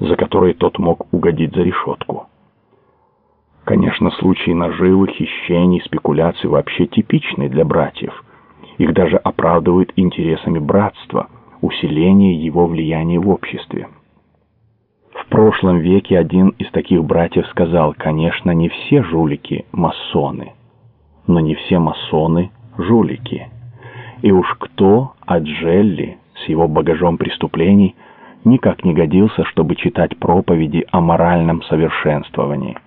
за которые тот мог угодить за решетку. Конечно, случаи наживы, хищений, спекуляций вообще типичны для братьев. Их даже оправдывают интересами братства, усиление его влияния в обществе. В прошлом веке один из таких братьев сказал, конечно, не все жулики – масоны, но не все масоны – жулики. И уж кто от Джелли с его багажом преступлений никак не годился, чтобы читать проповеди о моральном совершенствовании.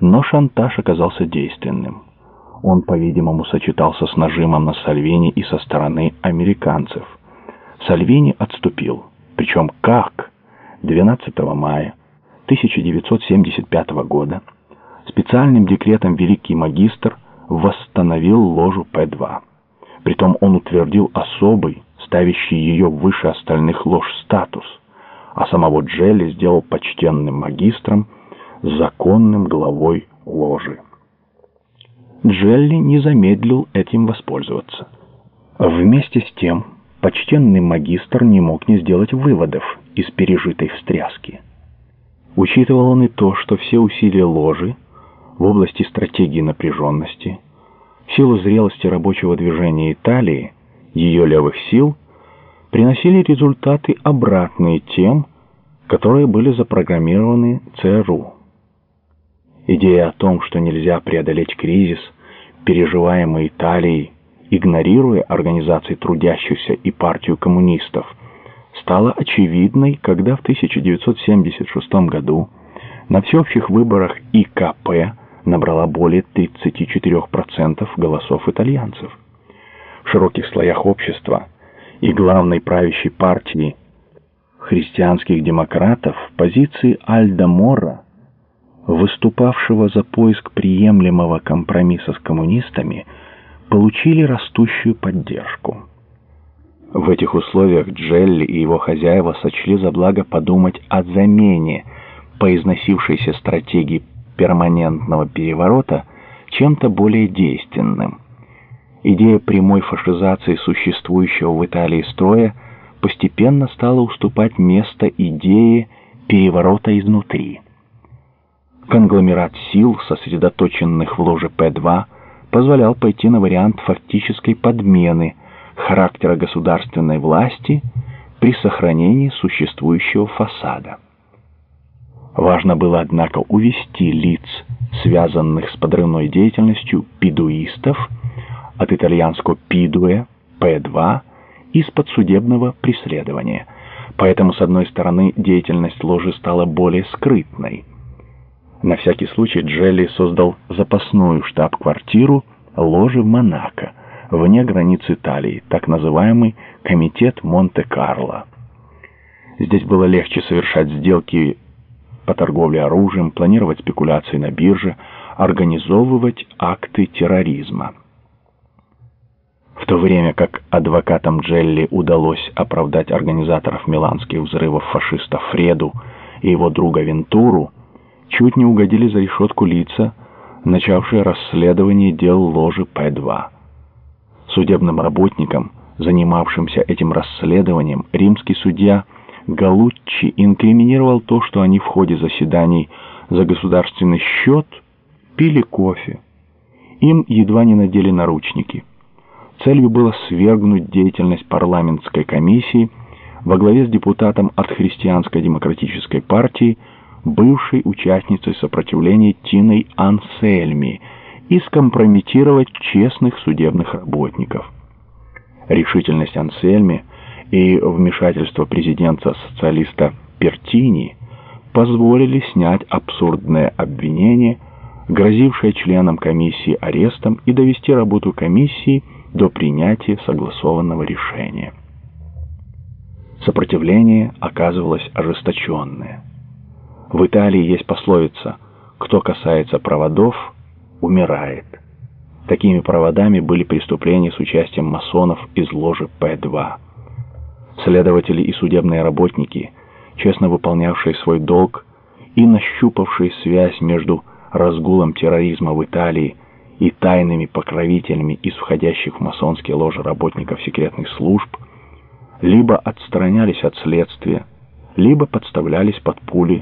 Но шантаж оказался действенным. Он, по-видимому, сочетался с нажимом на Сальвини и со стороны американцев. Сальвини отступил. Причем как? 12 мая 1975 года специальным декретом Великий Магистр восстановил ложу П-2. Притом он утвердил особый, ставящий ее выше остальных лож статус, а самого Джелли сделал почтенным магистром, законным главой ложи. Джелли не замедлил этим воспользоваться. Вместе с тем, почтенный магистр не мог не сделать выводов из пережитой встряски. Учитывал он и то, что все усилия ложи в области стратегии напряженности, силу зрелости рабочего движения Италии, ее левых сил, приносили результаты обратные тем, которые были запрограммированы ЦРУ. Идея о том, что нельзя преодолеть кризис, переживаемый Италией, игнорируя организации трудящихся и партию коммунистов, стала очевидной, когда в 1976 году на всеобщих выборах ИКП набрала более 34% голосов итальянцев. В широких слоях общества и главной правящей партии христианских демократов позиции Альда Мора выступавшего за поиск приемлемого компромисса с коммунистами, получили растущую поддержку. В этих условиях Джелли и его хозяева сочли за благо подумать о замене поизносившейся стратегии перманентного переворота чем-то более действенным. Идея прямой фашизации существующего в Италии строя постепенно стала уступать место идее переворота изнутри. Конгломерат сил, сосредоточенных в ложе П-2, позволял пойти на вариант фактической подмены характера государственной власти при сохранении существующего фасада. Важно было, однако, увести лиц, связанных с подрывной деятельностью пидуистов, от итальянского «пидуэ» П-2 из-под судебного преследования. Поэтому, с одной стороны, деятельность ложи стала более скрытной – на всякий случай Джелли создал запасную штаб-квартиру ложи Монако, вне границ Италии, так называемый Комитет Монте-Карло. Здесь было легче совершать сделки по торговле оружием, планировать спекуляции на бирже, организовывать акты терроризма. В то время как адвокатам Джелли удалось оправдать организаторов миланских взрывов фашистов Фреду и его друга Вентуру, чуть не угодили за решетку лица, начавшие расследование дел ложи П-2. Судебным работникам, занимавшимся этим расследованием, римский судья Галуччи инкриминировал то, что они в ходе заседаний за государственный счет пили кофе. Им едва не надели наручники. Целью было свергнуть деятельность парламентской комиссии во главе с депутатом от Христианской демократической партии бывшей участницей сопротивления Тиной Ансельми и скомпрометировать честных судебных работников. Решительность Ансельми и вмешательство президента-социалиста Пертини позволили снять абсурдное обвинение, грозившее членам комиссии арестом и довести работу комиссии до принятия согласованного решения. Сопротивление оказывалось ожесточенное. В Италии есть пословица «Кто касается проводов, умирает». Такими проводами были преступления с участием масонов из ложи П-2. Следователи и судебные работники, честно выполнявшие свой долг и нащупавшие связь между разгулом терроризма в Италии и тайными покровителями из входящих в масонские ложи работников секретных служб, либо отстранялись от следствия, либо подставлялись под пули